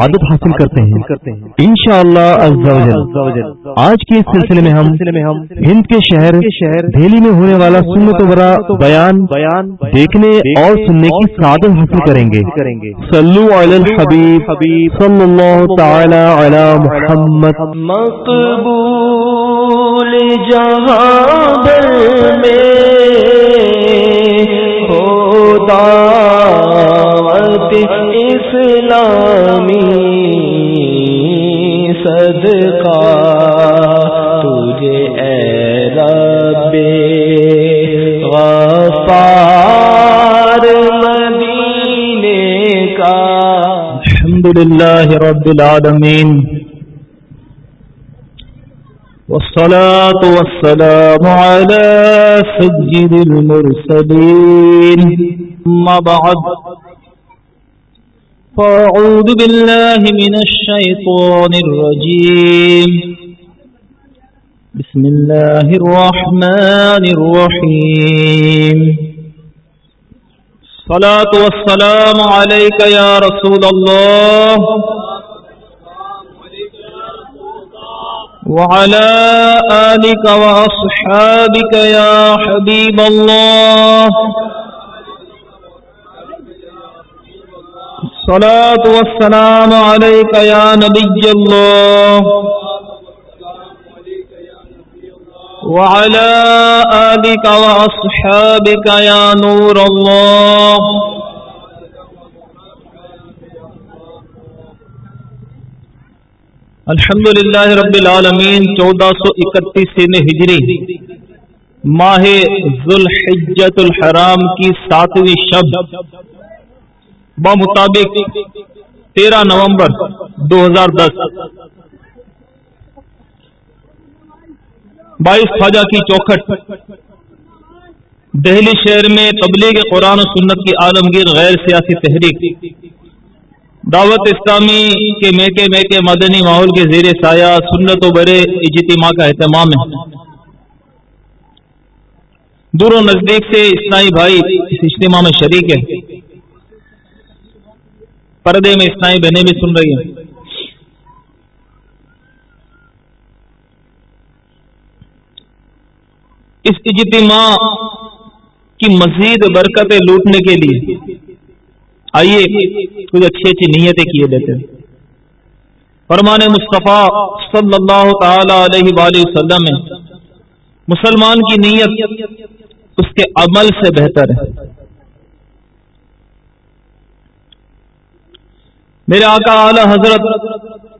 عادت حاصل کرتے ہیں۔ ان شاء اللہ آج کے اس سلسلے میں ہم ہند کے شہر دہلی میں ہونے والا سنت برا بیان بیان دیکھنے اور سننے کی سعادت حاصل کریں گے۔ صلو علی الحبیب صلی اللہ تعالی علی محمد۔ مقبول میں دعوت اسلامی صدقہ تجھے اے رب غفار مدینے کا۔ الحمد للہ رب العالمین۔ والصلاة والسلام على سجد المرسلين ما بعد فأعوذ بالله من الشيطان الرجيم. بسم الله الرحمن الرحيم. الصلاة والسلام عليك يا رسول الله. وعلى آلك وأصحابك يا حبيب الله. الصلاة والسلام عليك يا نبي الله. وعلى آلك وأصحابك يا نور الله. الحمد للہ رب العالمین چودہ سو اکتیس ہجری، ماہ ذوالحجت الحرام کی ساتویں شب بمطابق تیرہ نومبر دو ہزار دس۔ بائیس خواجہ کی چوکھٹ۔ دہلی شہر میں تبلیغ قرآن و سنت کی عالمگیر غیر سیاسی تحریک۔ دعوت اسلامی کے میکے میکے مدنی ماحول کے زیر سایہ سنت و برے اجتماع کا اہتمام ہے۔ دور و نزدیک سے اسلائی بھائی اس اجتماع میں شریک ہے پردے میں اسلائی بہنیں بھی سن رہی ہیں۔ اس اجتماع کی مزید برکتیں لوٹنے کے لیے، آئیے کچھ اچھی اچھی نیتیں کیے دیتے ہیں۔ فرمان مصطفیٰ صلی اللہ تعالی علیہ وآلہ وسلم مسلمان کی نیت اس کے عمل سے بہتر ہے۔ میرے آقا اعلی حضرت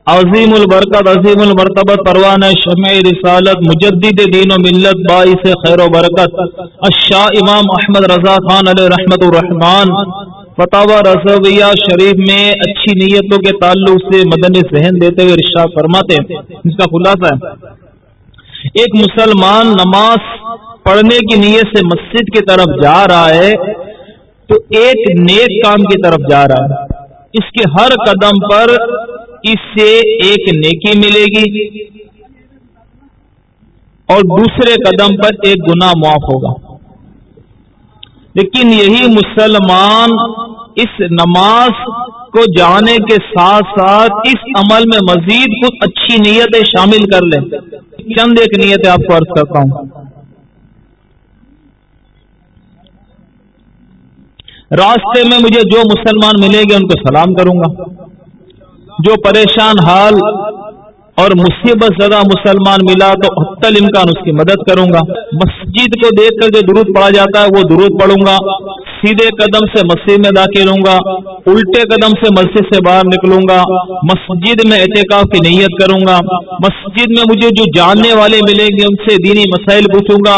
عظیم البرکت، عظیم المرتبت پروان شمع رسالت، مجدد دین و ملت، باعث خیر و برکت، الشاہ امام احمد رضا خان علیہ رحمت الرحمان فتح رسویہ شریف میں اچھی نیتوں کے تعلق سے مدنی ذہن دیتے ہوئے رشا فرماتے ہیں۔ اس کا خلاصہ ہے۔ ایک مسلمان نماز پڑھنے کی نیت سے مسجد کی طرف جا رہا ہے تو ایک نیک کام کی طرف جا رہا ہے۔ اس کے ہر قدم پر اس سے ایک نیکی ملے گی اور دوسرے قدم پر ایک گناہ معاف ہوگا۔ لیکن یہی مسلمان اس نماز کو جانے کے ساتھ ساتھ اس عمل میں مزید کچھ اچھی نیتیں شامل کر لیں۔ چند ایک نیتیں آپ کو عرض کرتا ہوں۔ راستے میں مجھے جو مسلمان ملیں گے ان کو سلام کروں گا۔ جو پریشان حال اور مصیبت زدہ مسلمان ملا تو حتل امکان اس کی مدد کروں گا۔ مسجد کو دیکھ کر جو درود پڑا جاتا ہے وہ درود پڑھوں گا۔ سیدھے قدم سے مسجد میں داخل ہوں گا۔ الٹے قدم سے مسجد سے باہر نکلوں گا۔ مسجد میں احتکاف کی نیت کروں گا۔ مسجد میں مجھے جو جاننے والے ملیں گے ان سے دینی مسائل پوچھوں گا۔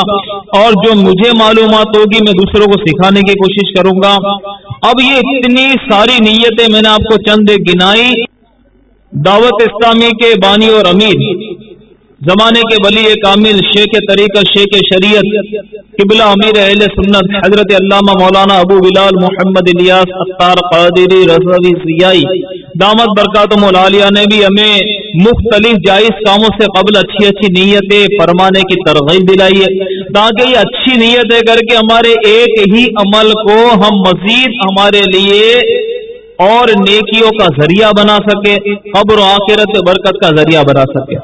اور جو مجھے معلومات ہوگی میں دوسروں کو سکھانے کی کوشش کروں گا۔ اب یہ اتنی ساری نیتیں میں نے آپ کو چند گنائی۔ دعوت اسلامی کے بانی اور امیر، زمانے کے ولی کامل، شیخ طریقہ، شیخ شریعت، قبلہ امیر اہل سنت، حضرت علامہ مولانا ابو بلال محمد الیاس اختار قادری رضوی سیائی دامت برکات مولالیہ نے بھی ہمیں مختلف جائز کاموں سے قبل اچھی اچھی نیتیں فرمانے کی ترغیب دلائی ہے۔ تاکہ یہ اچھی نیتیں کر کے ہمارے ایک ہی عمل کو ہم مزید ہمارے لیے اور نیکیوں کا ذریعہ بنا سکے، قبر و آخرت برکت کا ذریعہ بنا سکے۔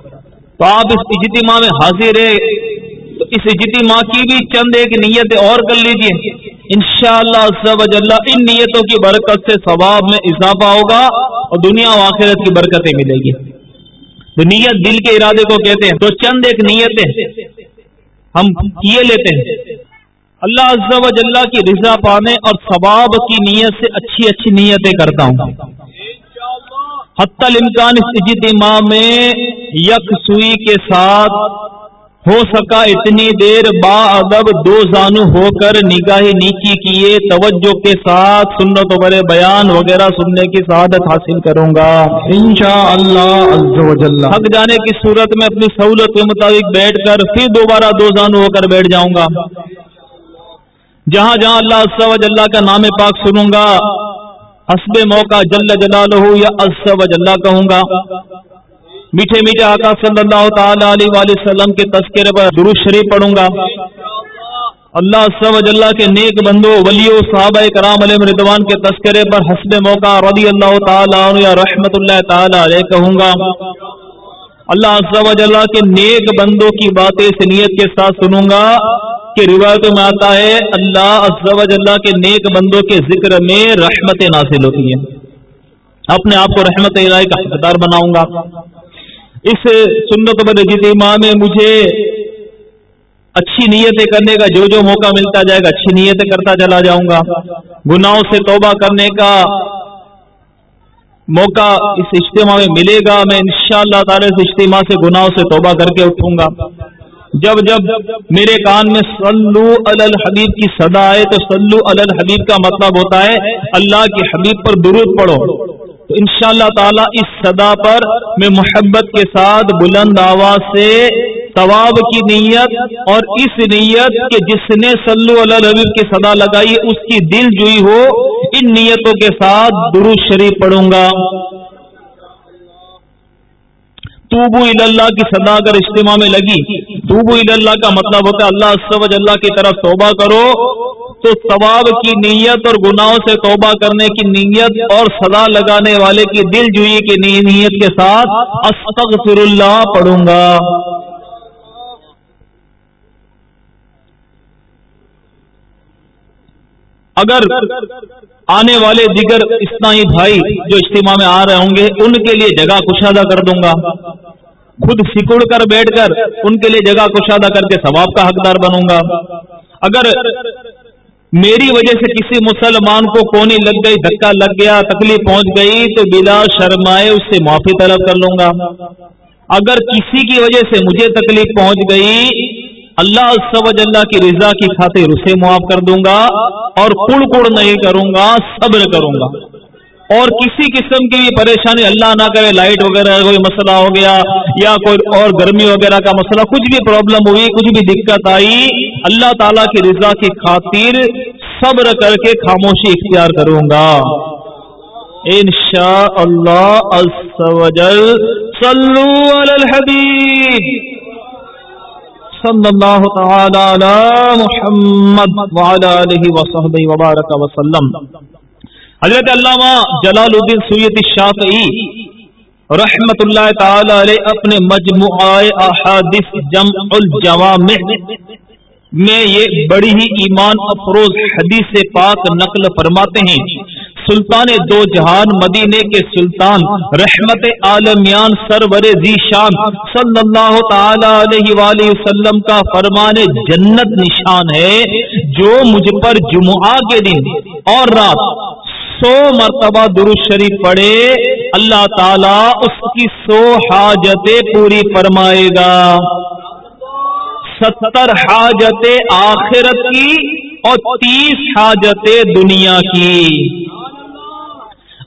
تو آپ اس اجتماع میں حاضر ہے تو اس اجتماع کی بھی چند ایک نیت اور کر لیجیے۔ انشاءاللہ شاء اللہ ان نیتوں کی برکت سے ثواب میں اضافہ ہوگا اور دنیا و آخرت کی برکتیں ملے گی۔ تو نیت دل کے ارادے کو کہتے ہیں، تو چند ایک نیتیں ہم کیے لیتے ہیں۔ اللہ عز و جلہ کی رضا پانے اور ثواب کی نیت سے اچھی اچھی نیتیں کرتا ہوں۔ حتی الامکان اس اجتماع میں یک سوئی کے ساتھ ہو سکا اتنی دیر با ادب دو زانو ہو کر نگاہ نیچی کیے توجہ کے ساتھ سنت بڑے بیان وغیرہ سننے کی سعادت حاصل کروں گا۔ انشاءاللہ تھک جانے کی صورت میں اپنی سہولت کے مطابق بیٹھ کر پھر دوبارہ دو زانو ہو کر بیٹھ جاؤں گا۔ جہاں جہاں اللہ و اللہ کا نام پاک سنوں گا، حسب موقع جل جلال ہو یا و جلہ کہوں گا۔ میٹھے میٹھے آقا صلی اللہ تعالی علیہ وآلہ وسلم کے تذکرے پر درود شریف پڑھوں گا۔ اللہ و جلہ کے نیک بندو ولیو صحابہ کرام علیہ مردوان کے تذکرے پر حسب موقع رضی اللہ تعالی عنہ یا رحمت اللہ تعالی علیہ کہوں گا۔ اللہ و جلہ کے نیک بندوں کی باتیں، سنیت کے ساتھ سنوں گا۔ کہ روایتوں میں آتا ہے، اللہ اللہ کے نیک بندوں کے ذکر میں رحمت نازل ہوتی ہے اپنے آپ کو رحمت الہی کا حقدار بناؤں گا۔ اس سنت بد جتما میں مجھے اچھی نیتیں کرنے کا جو جو موقع ملتا جائے گا، اچھی نیتیں کرتا چلا جاؤں گا۔ گناہوں سے توبہ کرنے کا موقع اس اجتماع میں ملے گا۔ میں انشاءاللہ تعالی اس اجتماع سے گناہوں سے توبہ کر کے اٹھوں گا۔ جب جب میرے کان میں سلو الحبیب کی صدا آئے تو سلو الحبیب کا مطلب ہوتا ہے اللہ کے حبیب پر درود پڑھو۔ تو ان شاء اللہ تعالی اس صدا پر میں محبت کے ساتھ بلند آواز سے ثواب کی نیت اور اس نیت کہ جس نے سلو الحبیب کی صدا لگائی اس کی دل جوئی ہو، ان نیتوں کے ساتھ درود شریف پڑھوں گا۔ توبو اللہ کی صدا اگر اجتماع میں لگی توبو اللہ کا مطلب ہوتا ہے اللہ سوج اللہ کی طرف توبہ کرو تو ثواب کی نیت اور گناہوں سے توبہ کرنے کی نیت اور صدا لگانے والے کی دل جوئی کی نیت کے ساتھ استغفر اللہ پڑھوں گا۔ اگر آنے والے دیگر اسلائی بھائی جو اجتماع میں آ رہے ہوں گے، ان کے لیے جگہ کشادہ کر دوں گا۔ خود سکڑ کر بیٹھ کر ان کے لیے جگہ کشادہ کر کے ثواب کا حقدار بنوں گا۔ اگر میری وجہ سے کسی مسلمان کو کونی لگ گئی، دھکا لگ گیا، تکلیف پہنچ گئی، تو بلا شرمائے اس سے معافی طلب کر لوں گا۔ اگر کسی کی وجہ سے مجھے تکلیف پہنچ گئی، اللہ سبج اللہ کی رضا کی خاطر اسے معاف کر دوں گا اور کڑ کڑ نہیں کروں گا، صبر کروں گا۔ اور کسی قسم کی بھی پریشانی اللہ نہ کرے لائٹ وغیرہ، کوئی مسئلہ ہو گیا یا کوئی اور گرمی وغیرہ کا مسئلہ، کچھ بھی پرابلم ہوئی، کچھ بھی دقت آئی، اللہ تعالیٰ کی رضا کی خاطر صبر کر کے خاموشی اختیار کروں گا۔ ان شاء اللہ صلو علی الحبیب صلی اللہ تعالی علی محمد وعلا علیہ وصحبہ وبارک وسلم۔ حضرت علامہ جلال الدین سید الشافعی رحمت اللہ تعالی علیہ اپنے مجموعہ احادیث جمع الجوامع میں یہ بڑی ہی ایمان افروز حدیث پاک نقل فرماتے ہیں۔ سلطان دو جہان مدینے کے سلطان رحمت عالمیان سرور شان صلی اللہ تعالی علیہ وآلہ وسلم کا فرمان جنت نشان ہے جو مجھ پر جمعہ کے دن اور رات سو مرتبہ درست شریف پڑھے، اللہ تعالیٰ اس کی سو حاجتیں پوری فرمائے گا۔ ستر حاجتیں آخرت کی اور تیس حاجتیں دنیا کی۔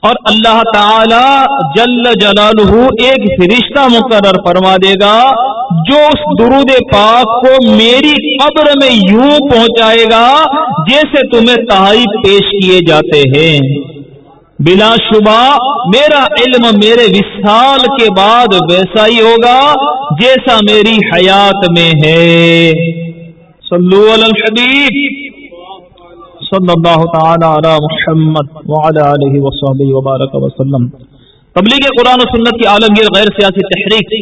اور اللہ تعالی جل جلالہ ایک فرشتہ مقرر فرما دے گا، جو اس درود پاک کو میری قبر میں یوں پہنچائے گا جیسے تمہیں تحائف پیش کیے جاتے ہیں۔ بلا شبہ، میرا علم میرے وصال کے بعد ویسا ہی ہوگا جیسا میری حیات میں ہے۔ صلو علی الحبیب۔ صلی اللہ تعالی علی محمد وعلی آلہ وصحبہ وبارک وسلم. تبلیغ قرآن و سنت کی عالمگیر غیر سیاسی تحریک،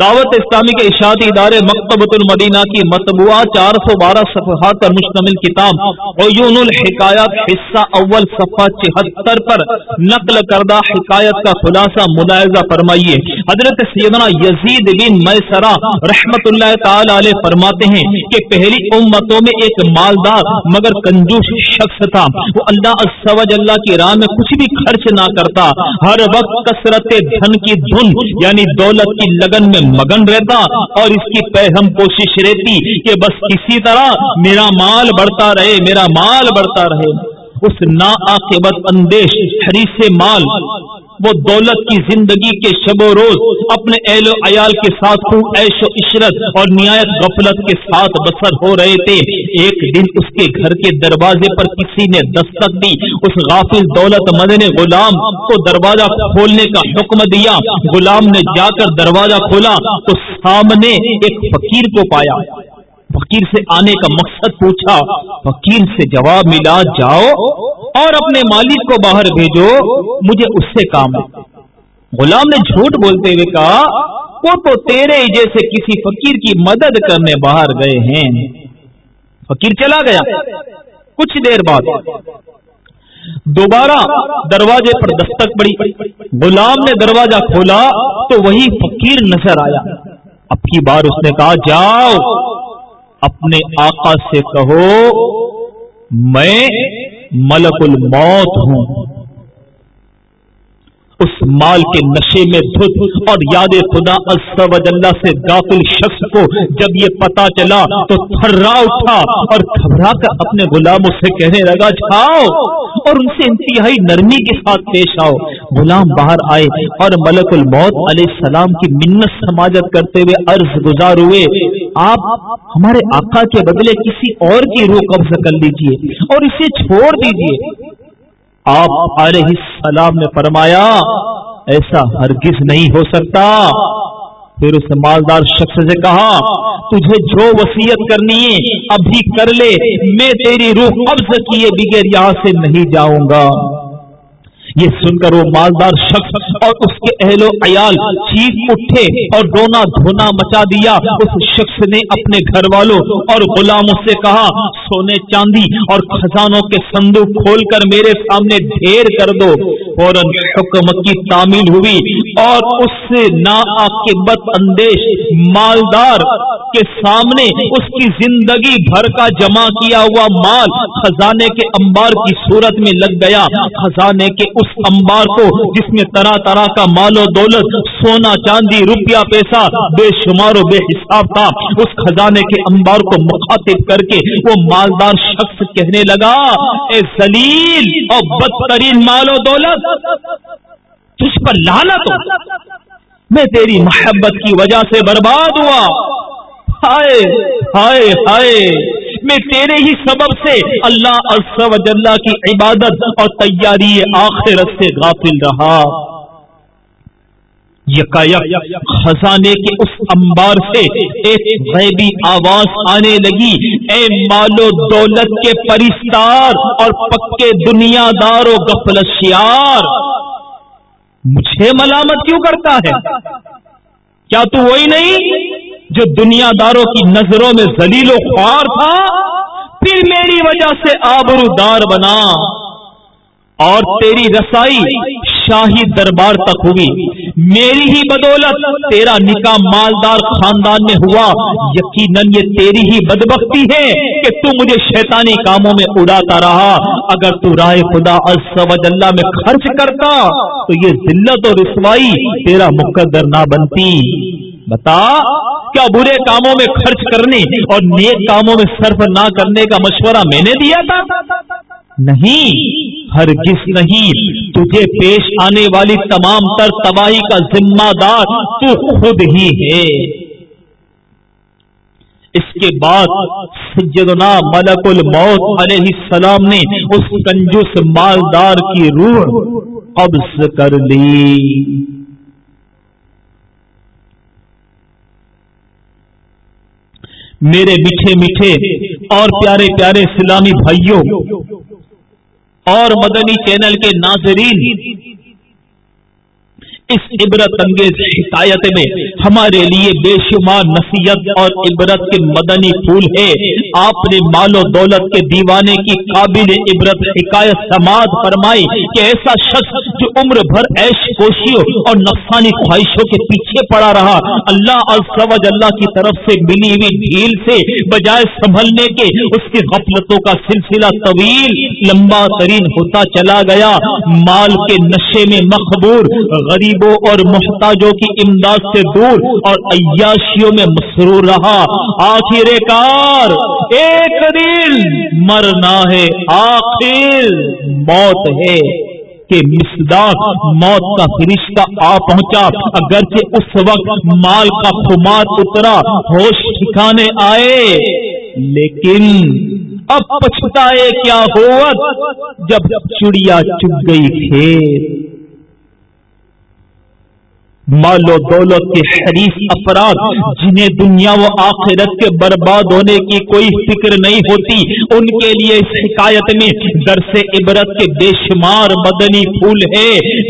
دعوت اسلامی کے اشاعتی ادارے مکتبۃ المدینہ کی مطبوعہ چار سو بارہ صفحات پر مشتمل کتاب، عیون الحکایات، حصہ اول، صفحہ چہتر پر نقل کردہ حکایت کا خلاصہ ملاحظہ فرمائیے۔ حضرت سیدنا یزید بن میسرا رحمت اللہ تعالی علیہ فرماتے ہیں کہ پہلی امتوں میں ایک مالدار مگر کنجوش شخص تھا۔ وہ اللہ اللہ کی راہ میں کچھ بھی خرچ نہ کرتا۔ ہر وقت کثرت دھن کی دھن یعنی دولت کی لگن میں مگن رہتا اور اس کی پہم کوشش رہتی کہ بس اسی طرح میرا مال بڑھتا رہے، میرا مال بڑھتا رہے۔ اس نا اندیش، حریص مال وہ دولت کی زندگی کے شب و روز اپنے اہل و عیال کے ساتھ خوب عیش و عشرت اور نہایت غفلت کے ساتھ بسر ہو رہے تھے۔ ایک دن اس کے گھر کے دروازے پر کسی نے دستک دی۔ اس غافل دولت مند نے غلام کو دروازہ کھولنے کا حکم دیا۔ غلام نے جا کر دروازہ کھولا۔ تو سامنے ایک فقیر کو پایا۔ فقیر سے آنے کا مقصد پوچھا۔ فقیر سے جواب ملا، جاؤ۔ اور اپنے مالک کو باہر بھیجو، مجھے اس سے کام ہے۔ غلام نے جھوٹ بولتے ہوئے کہا، وہ تو تیرے جیسے کسی فقیر کی مدد کرنے باہر گئے ہیں۔ فقیر چلا گیا۔ کچھ دیر بعد دوبارہ دروازے پر دستک پڑی۔ غلام نے دروازہ کھولا تو وہی فقیر نظر آیا۔ اب کی بار اس نے کہا، جاؤ، اپنے آقا سے کہو، میں ملک الموت ہوں۔ اس مال کے نشے میں دھت اور یاد خدا اللہ سے غافل شخص کو جب یہ پتا چلا تو تھرا اٹھا اور گھبرا کر اپنے غلاموں سے کہنے لگا، جاؤ اور ان سے انتہائی نرمی کے ساتھ پیش آؤ۔ غلام باہر آئے اور ملک الموت علیہ السلام کی منت سماجت کرتے ہوئے عرض گزار ہوئے آپ ہمارے آقا کے بدلے کسی اور کی روح قبض کر لیجیے اور اسے چھوڑ دیجیے۔ آپ علیہ السلام نے فرمایا، ایسا ہرگز نہیں ہو سکتا۔ پھر اس مالدار شخص سے کہا، تجھے جو وسیعت کرنی ہے، ابھی کر لے، میں تیری روح قبض کیے بغیر یہاں سے نہیں جاؤں گا۔ یہ سن کر وہ مالدار شخص اور اس کے اہل و عیال چیخ اٹھے اور رونا دھونا مچا دیا۔ اس شخص نے اپنے گھر والوں اور غلاموں سے کہا، سونے چاندی اور خزانوں کے صندوق کھول کر میرے سامنے ڈھیر کر دو۔ فوراً حکمت کی تعمیل ہوئی۔ اور اس سے نا کے اندیش مالدار کے سامنے اس کی زندگی بھر کا جمع کیا ہوا مال خزانے کے انبار کی صورت میں لگ گیا۔ خزانے کے اس اس انبار کو جس میں طرح طرح کا مال و دولت، سونا، چاندی، روپیہ، پیسہ بے شمار و بے حساب تھا۔ اس خزانے کے انبار کو مخاطب کر کے وہ مالدار شخص کہنے لگا، اے زلیل اور بدترین مال و دولت! تجھ پر لالت ہو۔ میں تیری محبت کی وجہ سے برباد ہوا۔ ہائے ہائے ہائے۔ میں تیرے ہی سبب سے اللہ و جلہ کی عبادت اور تیاری آخرت سے غافل رہا۔ خزانے کے اس انبار سے ایک غیبی آواز آنے لگی۔ اے مالو دولت کے پرستار اور پکے دنیا دار و گفلشیار مجھے ملامت کیوں کرتا ہے؟ کیا تو وہی نہیں جو دنیا داروں کی نظروں میں زلیل و خوار تھا؟ پھر میری وجہ سے آبرو دار بنا اور تیری رسائی شاہی دربار تک ہوئی۔ میری ہی بدولت، تیرا نکاح مالدار خاندان میں ہوا۔ یقیناً یہ تیری ہی بدبختی ہے کہ تو مجھے شیطانی کاموں میں اڑاتا رہا۔ اگر تو رائے خدا اللہ میں خرچ کرتا، تو یہ ذلت اور رسوائی تیرا مقدر نہ بنتی۔ بتا، کیا برے کاموں میں خرچ کرنے اور نیک کاموں میں صرف نہ کرنے کا مشورہ میں نے دیا تھا؟ نہیں۔ ہر کس نہیں۔ تجھے پیش آنے والی تمام تر تباہی کا ذمہ دار تو خود ہی ہے۔ اس کے بعد سجدنا ملک الموت علیہ السلام نے اس کنجوس مالدار کی روح قبض کر لی۔ میرے میٹھے میٹھے اور پیارے پیارے اسلامی بھائیوں اور مدنی چینل کے ناظرین اس عبرت انگیز حکایت میں ہمارے لیے بے شمار نصیحت اور عبرت کے مدنی پھول ہے۔ آپ نے مال و دولت کے دیوانے کی قابل عبرت، حکایت سماعت فرمائی کہ ایسا شخص جو عمر بھر ایش کوشیوں اور نفسانی خواہشوں کے پیچھے پڑا رہا، اللہ السوج اللہ کی طرف سے ملی ہوئی ڈھیل سے بجائے سنبھلنے کے اس کی غفلتوں کا سلسلہ طویل، لمبا ترین ہوتا چلا گیا۔ مال کے نشے میں مقبور غریب غریبوں اور محتاجوں کی امداد سے دور اور عیاشیوں میں مسرور رہا۔ آخر کار، ایک دن مرنا ہے، آخر موت ہے۔ کہ مصداق موت کا فرشتہ آ پہنچا، اگرچہ اس وقت مال کا خمار اترا، ہوش ٹھکانے آئے۔ لیکن اب پچھتا کیا ہوا جب چڑیا چگ گئی کھیت۔ مال و دولت کے حریف افراد جنہیں دنیا و آخرت کے برباد ہونے کی کوئی فکر نہیں ہوتی، ان کے لیے اس حکایت میں درس عبرت کے بے شمار مدنی پھول ہے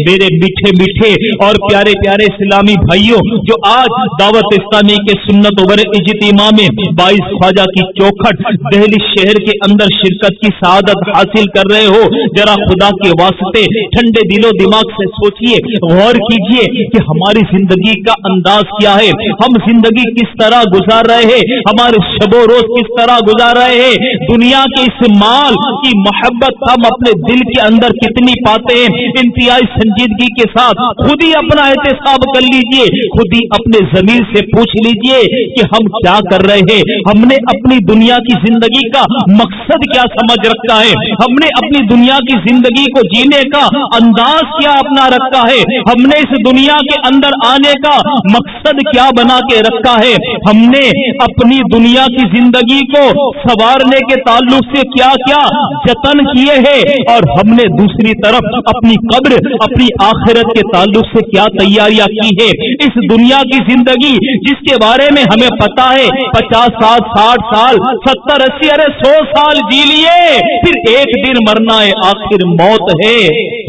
میرے میٹھے میٹھے اور پیارے پیارے اسلامی بھائیوں، جو آج دعوت اسلامی کے سنت ور اجتماع میں بائیس خواجہ کی چوکھٹ دہلی شہر کے اندر شرکت کی سعادت حاصل کر رہے ہو، ذرا خدا کے واسطے ٹھنڈے دل و دماغ سے سوچئے، غور کیجیے کہ ہم ہماری زندگی کا انداز کیا ہے؟ ہم زندگی کس طرح گزار رہے ہیں؟ ہمارے شب و روز کس طرح گزار رہے ہیں؟ دنیا کے اس مال کی محبت ہم اپنے دل کے اندر کتنی پاتے ہیں؟ انتہائی سنجیدگی کے ساتھ خود ہی اپنا احتساب کر لیجیے، خود ہی اپنے زمین سے پوچھ لیجیے کہ ہم کیا کر رہے ہیں؟ ہم نے اپنی دنیا کی زندگی کا مقصد کیا سمجھ رکھا ہے؟ ہم نے اپنی دنیا کی زندگی کو جینے کا انداز کیا اپنا رکھا ہے؟ ہم نے اس دنیا کے اندر اندر آنے کا مقصد کیا بنا کے رکھا ہے؟ ہم نے اپنی دنیا کی زندگی کو سوارنے کے تعلق سے کیا کیا جتن کیے ہیں اور ہم نے دوسری طرف اپنی قبر، اپنی آخرت کے تعلق سے کیا تیاریاں کی ہے اس دنیا کی زندگی جس کے بارے میں ہمیں پتا ہے، پچاس سال، ساٹھ سال، ستر، اسی ارے سو سال جی لیے، پھر ایک دن مرنا ہے، آخر موت ہے۔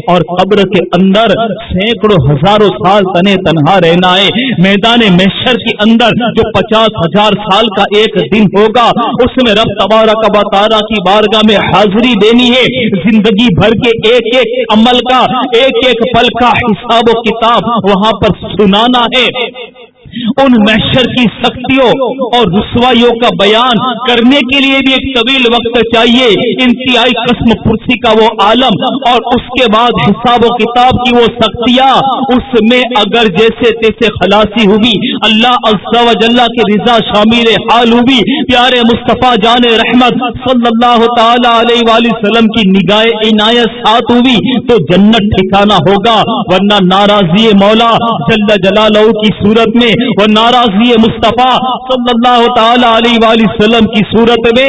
اور قبر کے اندر سینکڑوں، ہزاروں سال تنے تنہا رہنا ہے۔ میدان محشر کے اندر جو پچاس ہزار سال کا ایک دن ہوگا، اس میں رب تبارہ کا بارہ کی بارگاہ میں حاضری دینی ہے۔ زندگی بھر کے ایک ایک عمل کا، ایک ایک پل کا حساب و کتاب وہاں پر سنانا ہے۔ ان محشر کی سختیوں اور رسوائیوں کا بیان کرنے کے لیے بھی ایک طویل وقت چاہیے۔ انتہائی قسم پرسی کا وہ عالم اور اس کے بعد حساب و کتاب کی وہ سختیاں، اس میں اگر جیسے تیسے خلاصی ہوگی اللہ اللہ کی رضا شامل حال ہوگی پیارے مصطفیٰ جان رحمت صلی اللہ تعالی علیہ وآلہ وسلم کی نگاہ عنایت ساتھ ہوگی تو جنت ٹھکانا ہوگا، ورنہ ناراضی مولا جل جلالہ کی صورت میں وہ ناراضی مصطفیٰ صلی اللہ تعالی علیہ وآلہ وسلم کی صورت میں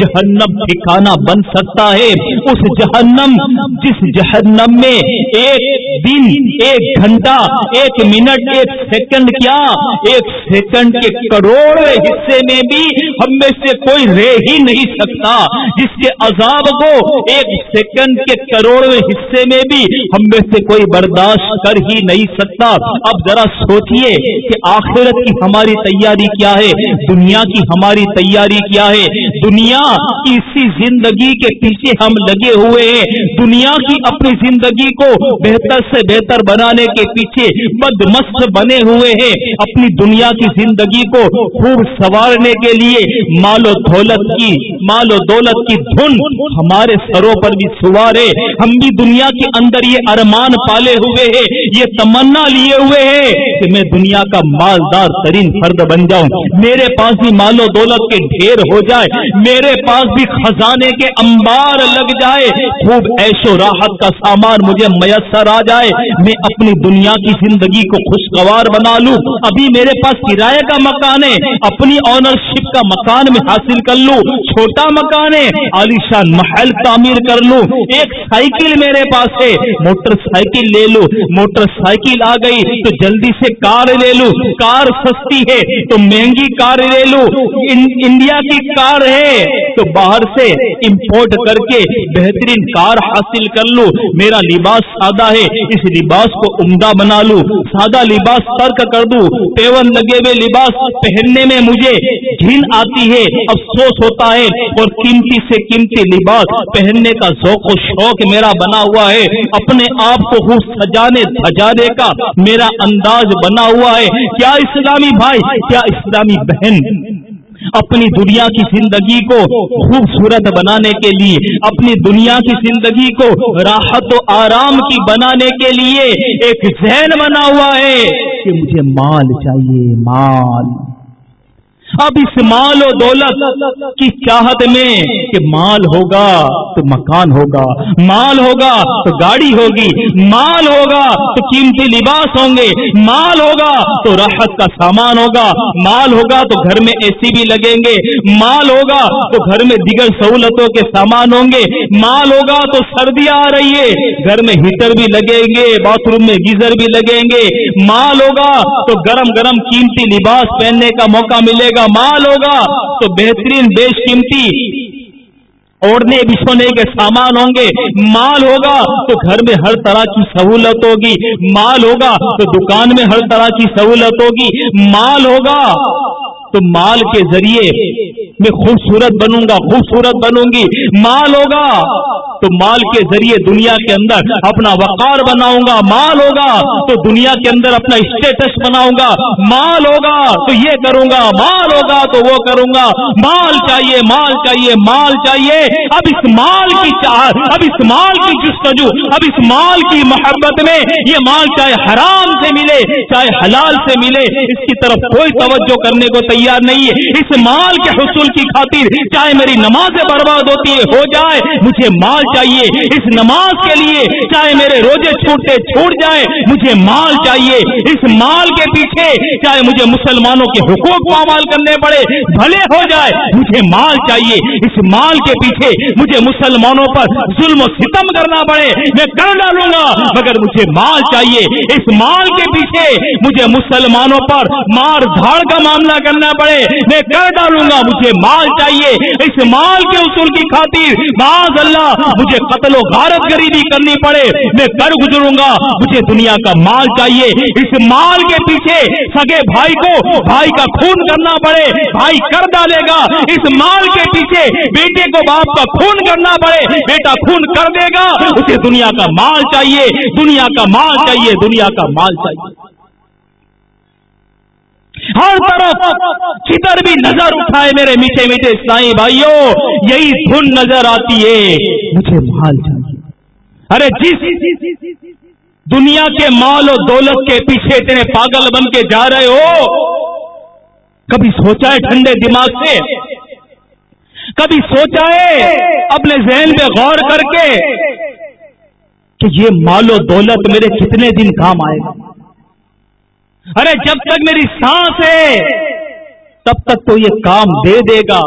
جہنم ٹھکانا بن سکتا ہے۔ اس جہنم، جس جہنم میں ایک دن، ایک گھنٹہ، ایک منٹ، ایک سیکنڈ کیا ایک سیکنڈ کے کروڑ حصے میں بھی ہم میں سے کوئی رہ ہی نہیں سکتا، جس کے عذاب کو ایک سیکنڈ کے کروڑ حصے میں بھی ہم میں سے کوئی برداشت کر ہی نہیں سکتا۔ اب ذرا سوچئے کہ آخرت کی ہماری تیاری کیا ہے؟ دنیا کی ہماری تیاری کیا ہے؟ دنیا کی اسی زندگی کے پیچھے ہم لگے ہوئے ہیں۔ دنیا کی اپنی زندگی کو بہتر سے بہتر بنانے کے پیچھے بد مست بنے ہوئے ہیں۔ اپنی دنیا کی زندگی کو خوب سوارنے کے لیے مال و دولت کی، مال و دولت کی دھن ہمارے سروں پر بھی سوارے ہم بھی دنیا کے اندر یہ ارمان پالے ہوئے ہیں، یہ تمنا لیے ہوئے ہیں کہ میں دنیا کا مالدار ترین فرد بن جاؤں۔ میرے پاس بھی مال و دولت کے ڈھیر ہو جائے، میرے پاس بھی خزانے کے انبار لگ جائے۔ خوب ایش و راحت کا سامان مجھے میسر آ جائے۔ میں اپنی دنیا کی زندگی کو خوشگوار بنا لوں۔ ابھی میرے پاس کرایہ کا مکان ہے، اپنی آنرشپ کا مکان میں حاصل کر لوں، چھوٹا مکان ہے، عالیشان محل تعمیر کر لوں، ایک سائیکل میرے پاس ہے، موٹر سائیکل لے لوں، موٹر سائیکل آ گئی تو جلدی سے کار لے لوں، کار سستی ہے تو مہنگی کار لے لو انڈیا کی کار ہے تو باہر سے امپورٹ کر کے بہترین کار حاصل کر لوں، میرا لباس سادہ ہے، اس لباس کو عمدہ بنا لوں، سادہ لباس ترک کر دوں پیون لگے ہوئے لباس پہننے میں مجھے جھن آتی ہے، افسوس ہوتا ہے اور قیمتی سے قیمتی لباس پہننے کا ذوق و شوق میرا بنا ہوا ہے۔ اپنے آپ کو خوب سجانے دھجانے کا میرا انداز بنا ہوا ہے۔ کیا اسلامی بھائی، کیا اسلامی بہن؟ اپنی دنیا کی زندگی کو خوبصورت بنانے کے لیے، اپنی دنیا کی زندگی کو راحت و آرام کی بنانے کے لیے ایک ذہن بنا ہوا ہے کہ مجھے مال چاہیے، مال۔ اب اس مال و دولت کی چاہت میں کہ مال ہوگا تو مکان ہوگا، مال ہوگا تو گاڑی ہوگی، مال ہوگا تو قیمتی لباس ہوں گے، مال ہوگا تو راحت کا سامان ہوگا، مال ہوگا تو گھر میں اے سی بھی لگیں گے، مال ہوگا تو گھر میں دیگر سہولتوں کے سامان ہوں گے، مال ہوگا تو سردیاں آ رہی ہے گھر میں ہیٹر بھی لگیں گے، باتھ روم میں گیزر بھی لگیں گے، مال ہوگا تو گرم گرم قیمتی لباس پہننے کا موقع ملے گا۔ مال ہوگا تو بہترین بیش قیمتی اوڑھنے بچھونے کے سامان ہوں گے۔ مال ہوگا تو گھر میں ہر طرح کی سہولت ہوگی۔ مال ہوگا تو دکان میں ہر طرح کی سہولت ہوگی۔ مال ہوگا تو مال کے ذریعے میں خوبصورت بنوں گا، خوبصورت بنوں گی۔ مال ہوگا۔ تو مال کے ذریعے دنیا کے اندر اپنا وقار بناؤں گا۔ مال ہوگا تو دنیا کے اندر اپنا اسٹیٹس بناؤں گا۔ مال ہوگا تو یہ کروں گا۔ مال ہوگا تو وہ کروں گا۔ مال چاہیے مال چاہیے مال چاہیے۔ اب اس مال کی چاہ اب اس مال کی جستجو، اب اس مال کی محبت میں یہ مال چاہے حرام سے ملے، چاہے حلال سے ملے، اس کی طرف کوئی توجہ کرنے کو تیار نہیں ہے۔ اس مال کے حصول کی خاطر چاہے میری نماز برباد ہوتی ہے، ہو جائے، مجھے مال چاہیے۔ اس نماز کے لیے چاہے میرے روزے چھوٹتے چھوٹ جائے مجھے مال چاہیے۔ اس مال کے پیچھے چاہے مجھے مسلمانوں کے حقوق پامال کرنے پڑے، بھلے ہو جائے، مجھے مال چاہیے۔ اس مال کے پیچھے مجھے مسلمانوں پر ظلم و ستم کرنا پڑے۔ میں کر ڈالوں گا، مگر مجھے مال چاہیے۔ اس مال کے پیچھے مجھے مسلمانوں پر مار دھاڑ کا معاملہ کرنا پڑے۔ میں کر ڈالوں گا، مجھے مال چاہیے، اس مال کے اصول کی خاطر معاذ اللہ مجھے قتل و غارت غریبی کرنی پڑے، میں کر گزروں گا، مجھے دنیا کا مال چاہیے۔ اس مال کے پیچھے سگے بھائی کو بھائی کا خون کرنا پڑے، بھائی کر ڈالے گا۔ اس مال کے پیچھے بیٹے کو باپ کا خون کرنا پڑے، بیٹا خون کر دے گا۔ اسے دنیا کا مال چاہیے، دنیا کا مال چاہیے، دنیا کا مال چاہیے۔ ہر طرف چتر بھی نظر اٹھائے میرے میٹھے میٹھے سائی بھائیوں، یہی دھن نظر آتی ہے۔ مجھے مال چاہیے۔ ارے جس دنیا کے مال و دولت کے پیچھے اتنے پاگل بن کے جا رہے ہو، کبھی سوچا ہے ٹھنڈے دماغ سے؟ کبھی سوچا ہے اپنے ذہن پہ غور کر کے کہ یہ مال و دولت میرے کتنے دن کام آئے گا؟ ارے جب تک میری سانس ہے، تب تک تو یہ کام دے دے گا۔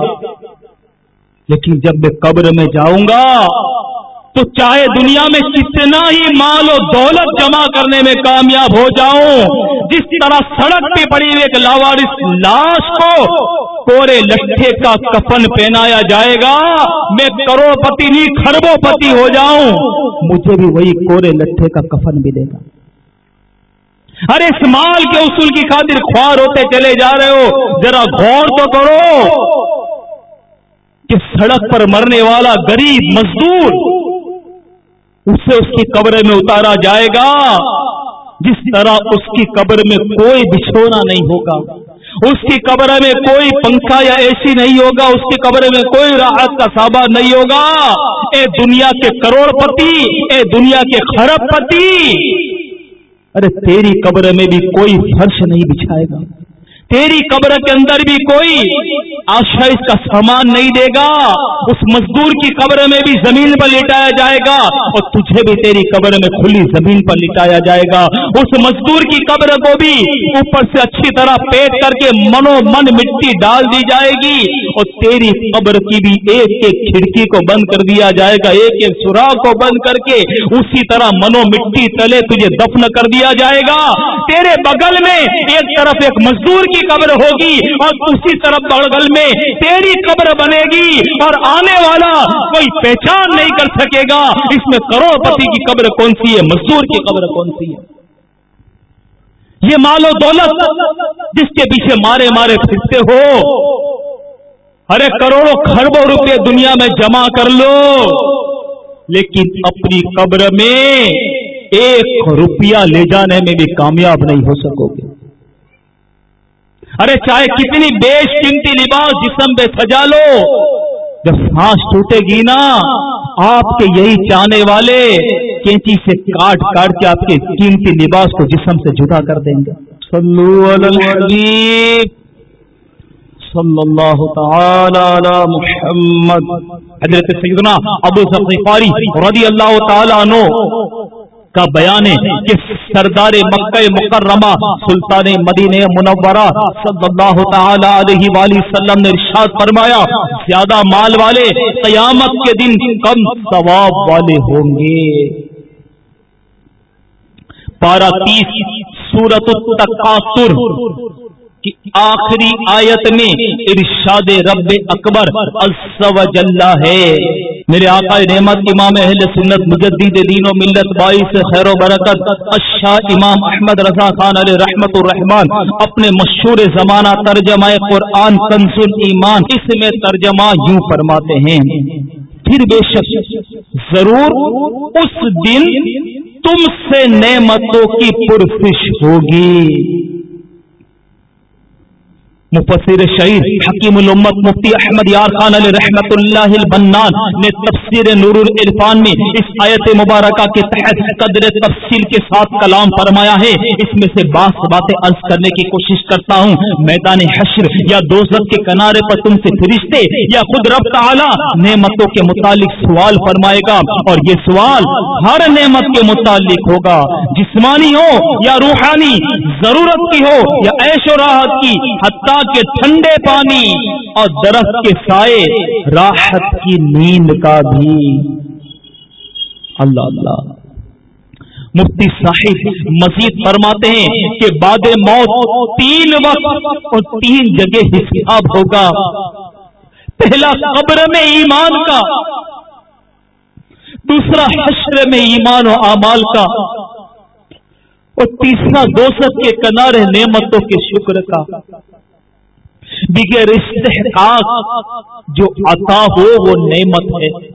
لیکن جب میں قبر میں جاؤں گا، تو چاہے دنیا میں کتنا ہی مال و دولت جمع کرنے میں کامیاب ہو جاؤں، جس طرح سڑک پہ پڑی ہوئی ایک لاوارس لاش کو کورے لٹھے کا کفن پہنایا جائے گا، میں کروڑ پتی نہیں خربوں پتی ہو جاؤں، مجھے بھی وہی کورے لٹھے کا کفن ملے گا۔ ارے اس مال کے اصول کی خاطر خوار ہوتے چلے جا رہے ہو، ذرا غور تو کرو کہ سڑک پر مرنے والا غریب مزدور اسے اس کی قبر میں اتارا جائے گا، جس طرح اس کی قبر میں کوئی بچھونا نہیں ہوگا۔ اس کی قبر میں کوئی پنکھا یا ایسی نہیں ہوگا، اس کی قبر میں کوئی راحت کا سابا نہیں ہوگا۔ اے دنیا کے کروڑ پتی اے دنیا کے خرب پتی ارے تیری قبر میں بھی کوئی فرش نہیں بچھائے گا۔ تیری قبر کے اندر بھی کوئی آشائش کا سامان نہیں دے گا، اس مزدور کی قبر میں بھی زمین پر لٹایا جائے گا اور تجھے بھی تیری قبر میں کھلی زمین پر لٹایا جائے گا۔ اس مزدور کی قبر کو بھی اوپر سے اچھی طرح پیٹ کر کے منو من مٹی ڈال دی جائے گی اور تیری قبر کی بھی ایک ایک کھڑکی کو بند کر دیا جائے گا، ایک ایک سوراخ کو بند کر کے اسی طرح منو مٹی تلے تجھے دفن کر دیا جائے گا۔ تیرے بغل میں ایک طرف ایک مزدور کی قبر ہوگی اور اسی طرف بغل میں تیری قبر بنے گی اور آنے والا کوئی پہچان نہیں کر سکے گا۔ اس میں کروڑ پتی کی قبر کون سی ہے؟ مزدور کی قبر کون سی ہے؟ یہ مال و دولت جس کے پیچھے مارے مارے پھرتے ہو۔ ارے کروڑوں خربوں روپے دنیا میں جمع کر لو۔ لیکن اپنی قبر میں ایک روپیہ لے جانے میں بھی کامیاب نہیں ہو سکو گے۔ ارے چاہے کتنی بیش قیمتی لباس جسم پہ سجا لو جب سانس ٹوٹے گی نا آپ کے یہی چاہنے والے کینچی سے کاٹ کاٹ کے آپ کے قیمتی لباس کو جسم سے جدا کر دیں گے۔ صلو علی الحبیب۔ صلی اللہ تعالی علی محمد۔ حضرت سیدنا ابو ذر رضی اللہ تعالی عنہ کا بیان ہے کہ سردار مکہ مکرمہ، سلطان مدینہ منورہ صلی اللہ تعالی علیہ وآلہ وسلم نے ارشاد فرمایا، زیادہ مال والے قیامت کے دن کم ثواب والے ہوں گے۔ پارا تیس سورت التقاصر کی آخری آیت میں ارشاد رب اکبر جل ہے۔ میرے آقا نعمت امام اہل سنت، مجدد دین و ملت، باعث خیر و برکت اشا امام احمد رضا خان علیہ رحمت الرحمان اپنے مشہور زمانہ ترجمہ قرآن کنسل ایمان اس میں ترجمہ یوں فرماتے ہیں۔ پھر بے شک ضرور اس دن تم سے نعمتوں کی پرفش ہوگی۔ مفسر شہید حکیم الامت مفتی احمد یار خان علیہ رحمت اللہ البنان نے تفسیر نور العرفان میں اس آیت مبارکہ کے تحت قدر تفصیل کے ساتھ کلام فرمایا ہے۔ اس میں سے بعض باتیں عرض کرنے کی کوشش کرتا ہوں۔ میدان حشر یا دوزت کے کنارے پر تم سے فرشتے یا خود رب تعالی نعمتوں کے متعلق سوال فرمائے گا اور یہ سوال ہر نعمت کے متعلق ہوگا۔ جسمانی ہو یا روحانی، ضرورت کی ہو یا عیش و راحت کی، حتیٰ کے ٹھنڈے پانی اور درخت کے سائے راحت کی نیند کا بھی۔ اللہ اللہ۔ مفتی صاحب مزید فرماتے ہیں کہ بعد موت تین وقت اور تین جگہ حساب ہوگا۔ پہلا قبر میں ایمان کا، دوسرا حشر میں ایمان و اعمال کا، اور تیسرا دوست کے کنارے نعمتوں کے شکر کا۔ بغیر استحقاق جو عطا ہو وہ نعمت ہے۔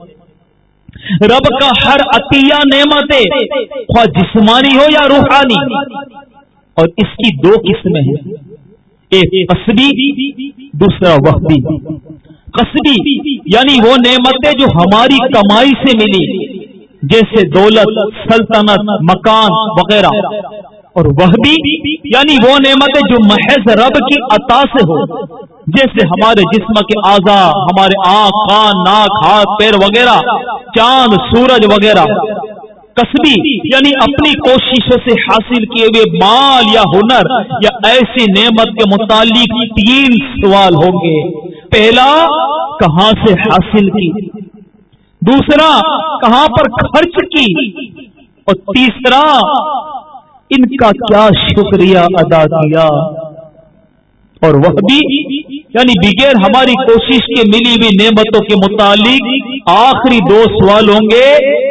رب کا ہر عطیہ نعمت ہے، خواہ جسمانی ہو یا روحانی۔ اور اس کی دو قسمیں ہیں۔ ایک قصبی، دوسرا وحبی قصبی یعنی وہ نعمتیں جو ہماری کمائی سے ملی، جیسے دولت، سلطنت، مکان وغیرہ۔ اور وہ بھی یعنی وہ نعمتیں جو محض رب کی عطا سے ہو جیسے ہمارے جسم کے اعضا ہمارے آنکھ، کان، ناک، ہاتھ، پیر وغیرہ، چاند، سورج وغیرہ کسبی یعنی اپنی کوششوں سے حاصل کیے ہوئے مال یا ہنر یا ایسی نعمت کے متعلق تین سوال ہوں گے۔ پہلا، کہاں سے حاصل کی؟ دوسرا، کہاں پر خرچ کی؟ اور تیسرا ان کا کیا شکریہ ادا کیا۔ اور وہ بھی یعنی بغیر ہماری کوشش کے ملی ہوئی نعمتوں کے متعلق آخری دو سوال ہوں گے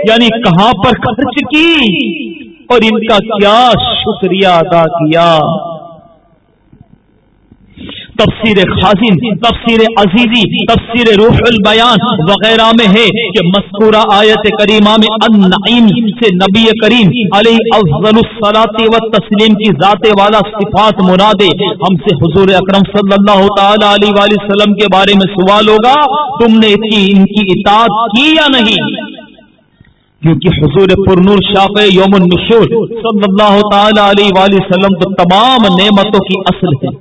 یعنی کہاں پر خرچ کی؟ اور ان کا کیا شکریہ ادا کیا؟ تفسیر خازن، تفسیر عزیزی، تفسیر روح البیان وغیرہ میں ہے کہ مذکورہ آیت کریمہ میں النعیم سے نبی کریم علیہ افضل الصلاۃ و تسلیم کی ذات والا صفات مرادے ہم سے حضور اکرم صلی اللہ تعالی علیہ وآلہ وسلم کے بارے میں سوال ہوگا، تم نے ان کی اطاعت کی یا نہیں؟ کیونکہ حضور پرنور شاف یوم النشور صلی اللہ تعالی علیہ وآلہ وسلم تو تمام نعمتوں کی اصل ہے۔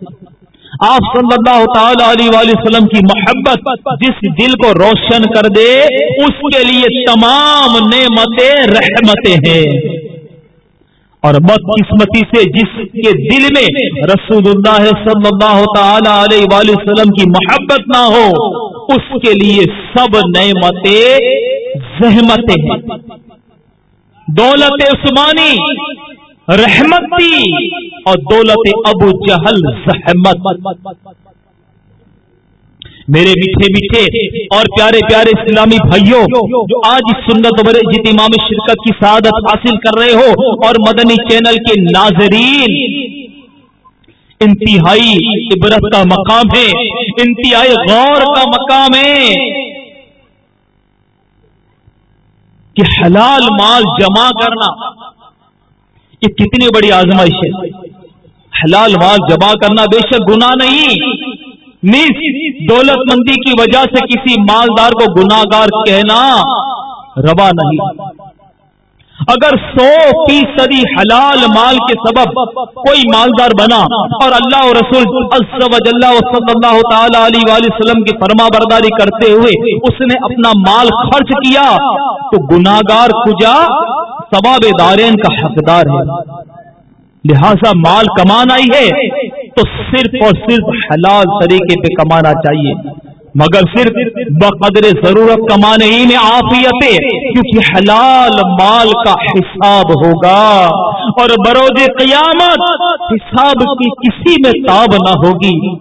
آپ صلی اللہ تعالی علیہ وآلہ وسلم کی محبت جس دل کو روشن کر دے، اس کے لیے تمام نعمتیں رحمتیں ہیں۔ اور بدقسمتی سے جس کے دل میں رسول اللہ صلی اللہ تعالی علیہ وآلہ وسلم کی محبت نہ ہو، اس کے لیے سب نعمتیں زحمتیں ہیں۔ دولت عثمانی رحمت اور دولت ابو جہل زحمت۔ میرے میٹھے میٹھے اور پیارے پیارے اسلامی بھائیوں جو آج اس سنت بڑے امام شرکت کی سعادت حاصل کر رہے ہو اور مدنی چینل کے ناظرین، انتہائی عبرت کا مقام ہے، انتہائی غور کا مقام ہے کہ حلال مال جمع کرنا یہ کتنی بڑی آزمائش ہے۔ حلال مال جمع کرنا بے شک گناہ نہیں۔ دولت مندی کی وجہ سے کسی مالدار کو گناگار کہنا روا نہیں۔ اگر سو فیصدی حلال مال کے سبب کوئی مالدار بنا اور اللہ و رسول صلی اللہ تعالی علیہ وآلہ وسلم کی فرما برداری کرتے ہوئے اس نے اپنا مال خرچ کیا، تو گناگار کجا؟ ثواب دارین کا حقدار ہے۔ لہذا مال کمانا ہی ہے، تو صرف اور صرف حلال طریقے پہ کمانا چاہیے۔ مگر صرف بقدر ضرورت کمانے ہی میں آفیت کیونکہ حلال مال کا حساب ہوگا۔ اور بروز قیامت حساب کی کسی میں تاب نہ ہوگی۔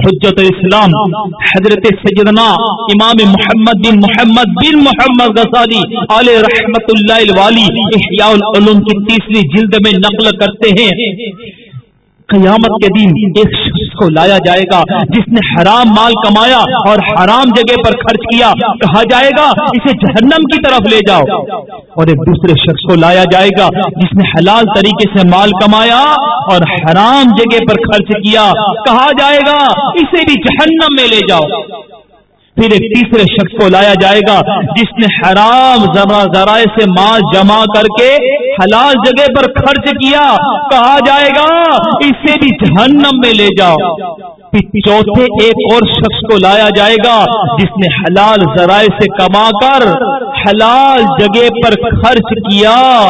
حجت الاسلام، حضرت سیدنا امام محمد بن محمد بن محمد غزالی علیہ رحمت اللہ الوالی احیاء العلوم کی تیسری جلد میں نقل کرتے ہیں۔ قیامت کے دن ایک کو لایا جائے گا۔ جس نے حرام مال کمایا اور حرام جگہ پر خرچ کیا، کہا جائے گا، اسے جہنم کی طرف لے جاؤ۔ اور ایک دوسرے شخص کو لایا جائے گا، جس نے حلال طریقے سے مال کمایا اور حرام جگہ پر خرچ کیا۔ کہا جائے گا، اسے بھی جہنم میں لے جاؤ۔ پھر ایک تیسرے شخص کو لایا جائے گا، جس نے حرام ذرائع سے مال جمع کر کے حلال جگہ پر خرچ کیا۔ کہا جائے گا، اسے بھی جہنم میں لے جاؤ۔ پھر چوتھے ایک اور شخص کو لایا جائے گا، جس نے حلال ذرائع سے کما کر حلال جگہ پر خرچ کیا۔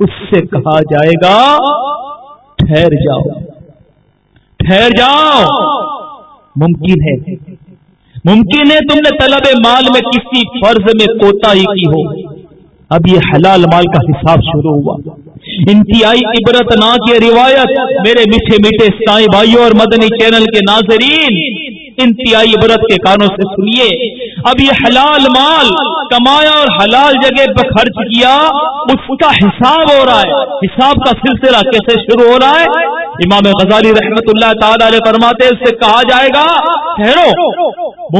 اس سے کہا جائے گا، ٹھہر جاؤ۔ ٹھہر جاؤ۔ ممکن ہے۔ ممکن ہے تم نے طلب مال میں کسی فرض میں کوتا ہی کی ہو۔ اب یہ حلال مال کا حساب شروع ہوا۔ انتہائی عبرت ناک یہ روایت میرے میٹھے میٹھے سائی بھائیوں اور مدنی چینل کے ناظرین۔ انتہائی عبرت کے کانوں سے سنیے۔ اب یہ حلال مال کمایا اور حلال جگہ پہ خرچ کیا، اس کا حساب ہو رہا ہے۔ حساب کا سلسلہ کیسے شروع ہو رہا ہے؟ امام غزالی رحمت اللہ تعالی علیہ فرماتے اس سے کہا جائے گا، ٹھہرو۔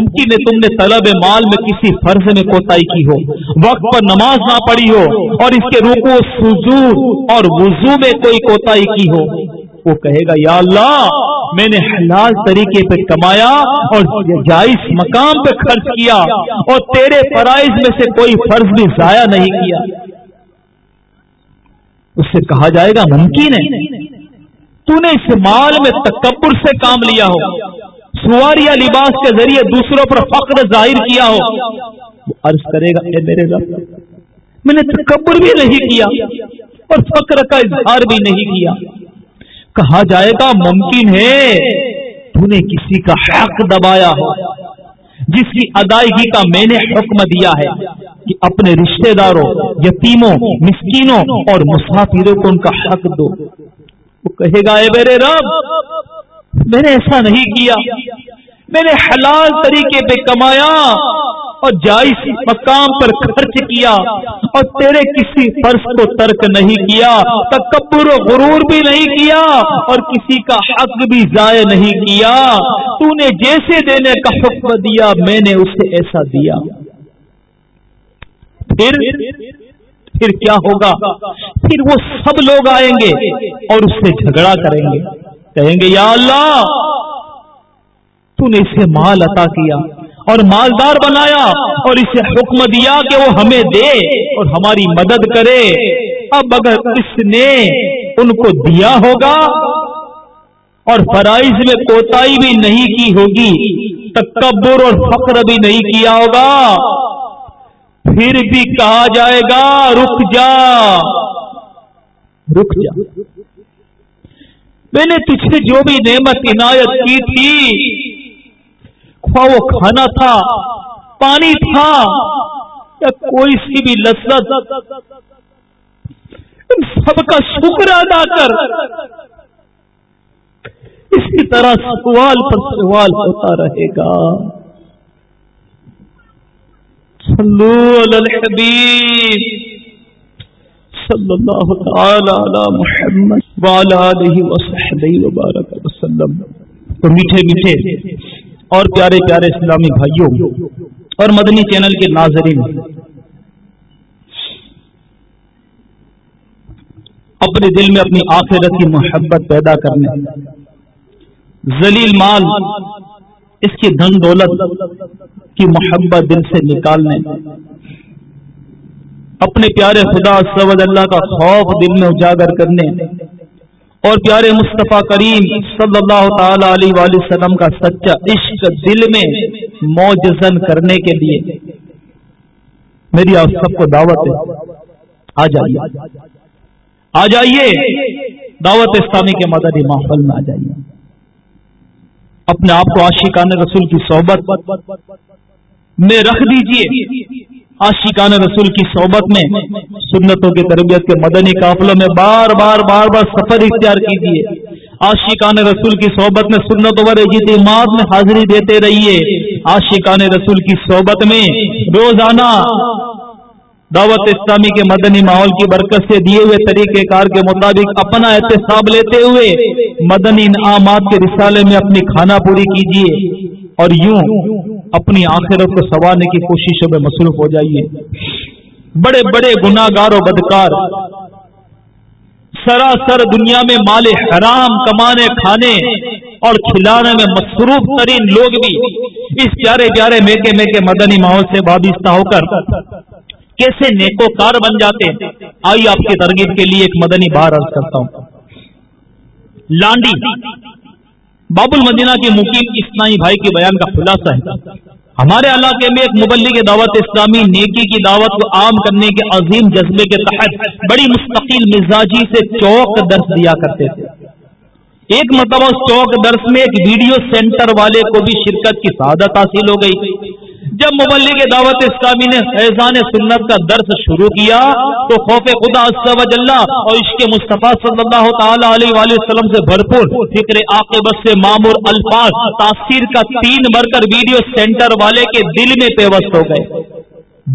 ممکن ہے تم نے طلب مال میں کسی فرض میں کوتاہی کی ہو۔ وقت پر نماز نہ پڑھی ہو اور اس کے روکو سجور اور وضو میں کوئی کوتاہی کی ہو۔ وہ کہے گا، یا اللہ، میں نے حلال طریقے پہ کمایا اور جائز مقام پہ خرچ کیا اور تیرے فرائض میں سے کوئی فرض بھی ضائع نہیں کیا. اس سے کہا جائے گا، ممکن ہے تو نے اس مال میں تکبر سے کام لیا ہو سوار یا لباس کے ذریعے دوسروں پر فخر ظاہر کیا ہو. عرض کرے گا، اے میرے رب، میں نے تکبر بھی نہیں کیا اور فخر کا اظہار بھی نہیں کیا۔ کہا جائے گا، ممکن ہے تو نے کسی کا حق دبایا ہو۔ جس کی ادائیگی کا میں نے حکم دیا ہے کہ اپنے رشتہ داروں، یتیموں، مسکینوں اور مسافروں کو ان کا حق دو۔ وہ کہے گا، اے میرے رب، میں نے ایسا نہیں کیا۔ میں نے حلال طریقے پہ کمایا اور جائز مقام پر خرچ کیا اور تیرے کسی فرض کو ترک نہیں کیا، تکبر و غرور بھی نہیں کیا اور کسی کا حق بھی ضائع نہیں کیا۔ تو نے جیسے دینے کا حکم دیا، میں نے اسے ایسا دیا۔ پھر پھر کیا ہوگا؟ پھر وہ سب لوگ آئیں گے اور اس سے جھگڑا کریں گے۔ کہیں گے، یا اللہ تو نے اسے مال عطا کیا اور مالدار بنایا اور اسے حکم دیا کہ وہ ہمیں دے اور ہماری مدد کرے۔ اب اگر اس نے ان کو دیا ہوگا اور فرائض میں کوتاہی بھی نہیں کی ہوگی، تکبر اور فخر بھی نہیں کیا ہوگا، پھر بھی کہا جائے گا، رک جا۔ رک جا۔ میں نے تجھے جو بھی نعمت عنایت کی تھی وہ کھانا تھا، پانی تھا، یا کوئی سی بھی لذت۔ سب کا شکر ادا کر۔ اسی طرح سوال پر سوال ہوتا رہے گا۔ صلو علی الحبیب صلی اللہ تعالی علی محمد وعلی آلہ وصحبہ وبارک وسلم۔ تو میٹھے میٹھے۔ اور پیارے پیارے اسلامی بھائیوں اور مدنی چینل کے ناظرین، اپنے دل میں اپنی آخرت کی محبت پیدا کرنے، ذلیل مال، اس کی دھن دولت کی محبت دل سے نکالنے، اپنے پیارے خدا سود اللہ کا خوف دل میں اجاگر کرنے اور پیارے مصطفیٰ کریم صلی اللہ تعالی علیہ وآلہ وسلم کا سچا عشق دل میں موجزن کرنے کے لیے۔ میری آپ سب کو دعوت ہے۔ آ جائیے۔ آ جائیے۔ دعوت اسلامی کے مددی ماحول میں آ جائیے۔ اپنے آپ کو عاشقان رسول کی صحبت میں رکھ دیجیے۔ عاشقان رسول کی صحبت میں، سنتوں کی تربیت کے مدنی قافلوں میں بار بار بار بار سفر اختیار کیجیے عاشقان رسول کی صحبت میں سنتوں پر اجتماعات میں حاضری دیتے رہیے۔ عاشقان رسول کی صحبت میں روزانہ دعوت اسلامی کے مدنی ماحول کی برکت سے دیے ہوئے طریقہ کار کے مطابق اپنا احتساب لیتے ہوئے مدنی انعامات کے رسالے میں اپنی کھانا پوری کیجیے اور یوں اپنی آخرت کو سنوارنے کی کوششوں میں مصروف ہو جائیے۔ بڑے بڑے گناگار و بدکار۔ سراسر دنیا میں مال حرام کمانے، کھانے اور کھلانے میں مصروف ترین لوگ بھی اس پیارے پیارے میکے میکے مدنی ماحول سے وابستہ ہو کر کیسے نیکو کار بن جاتے۔ آئیے آپ کی ترغیب کے لیے ایک مدنی بار عرض کرتا ہوں۔ لانڈی۔ باب المدینہ کے مقیم اسلامی بھائی کے بیان کا خلاصہ ہے۔ ہمارے علاقے میں ایک مبلغ دعوت اسلامی، نیکی کی دعوت کو عام کرنے کے عظیم جذبے کے تحت بڑی مستقل مزاجی سے چوک درس دیا کرتے تھے۔ ایک مرتبہ اس چوک درس میں ایک ویڈیو سینٹر والے کو بھی شرکت کی سعادت حاصل ہو گئی۔ جب مبلغ دعوت اسلامی نے فیضان سنت کا درس شروع کیا تو خوف خدا اللہ اور عشق مصطفیٰ صلی اللہ تعالی علیہ وآلہ وسلم سے بھرپور فکر عاقبت سے معمور الفاظ تاثیر کا تین بھر کر ویڈیو سینٹر والے کے دل میں پیوست ہو گئے۔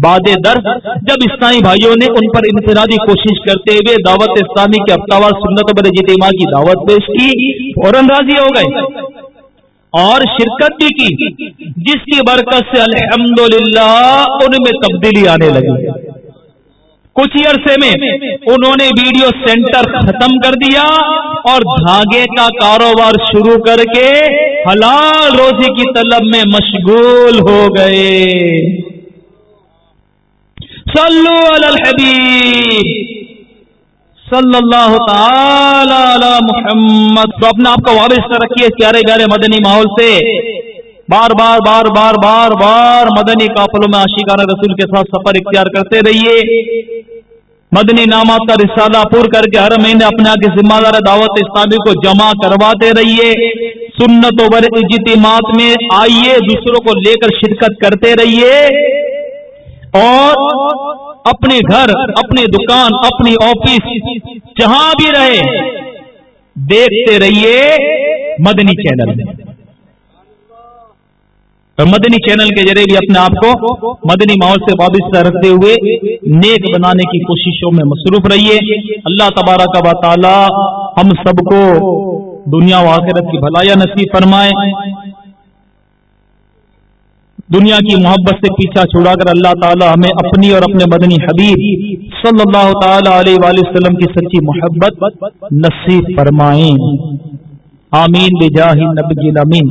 باد درس جب اسلامی بھائیوں نے ان پر انفرادی کوشش کرتے ہوئے دعوت اسلامی کے ہفتہ وار سنت بر جتما کی دعوت پیش کی، فوراً راضی ہو گئے۔ اور شرکت بھی کی۔ جس کی برکت سے الحمدللہ ان میں تبدیلی آنے لگی۔ کچھ عرصے میں انہوں نے ویڈیو سینٹر ختم کر دیا اور دھاگے کا کاروبار شروع کر کے حلال روزی کی طلب میں مشغول ہو گئے۔ صلو علی الحبیب۔ صلی اللہ تعالی علی محمد۔ تو اپنا آپ کو وابستہ رکھیے پیارے پیارے مدنی ماحول سے۔ بار بار بار بار بار بار مدنی قافلوں میں عاشقانہ رسول کے ساتھ سفر اختیار کرتے رہیے۔ مدنی نامات کا رسالہ پور کر کے ہر مہینے اپنے آگے ذمہ دار دعوت اسلامی کو جمع کرواتے رہیے۔ سنت و اجتماعات میں آئیے، دوسروں کو لے کر شرکت کرتے رہیے۔ اور اپنے گھر، اپنی دکان، اپنی آفس، جہاں بھی رہے، دیکھتے رہیے مدنی چینل میں۔ مدنی چینل کے ذریعے بھی اپنے آپ کو مدنی ماحول سے وابستہ رکھتے ہوئے نیک بنانے کی کوششوں میں مصروف رہیے۔ اللہ تبارہ کا تعالی ہم سب کو دنیا و آخرت کی بھلایا نصیب فرمائے۔ دنیا کی محبت سے پیچھا چھڑا کر اللہ تعالی ہمیں اپنی اور اپنے مدنی حبیب صلی اللہ تعالی علیہ وآلہ وسلم کی سچی محبت نصیب فرمائیں۔ آمین، بجاہ نبی الامین۔